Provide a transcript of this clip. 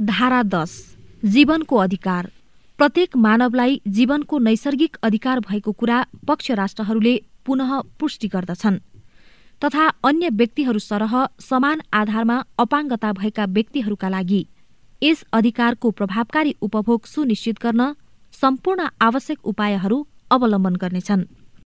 धारा दस जीवनको अधिकार। प्रत्येक मानवलाई जीवनको नैसर्गिक अधिकार भएको कुरा पक्ष राष्ट्रहरूले पुनः पुष्टि गर्दछन्। तथा अन्य व्यक्तिहरू सरह समान आधारमा अपाङ्गता भएका व्यक्तिहरूका लागि यस अधिकारको प्रभावकारी उपभोग सुनिश्चित गर्न सम्पूर्ण आवश्यक उपायहरू अवलम्बन गर्नेछन्।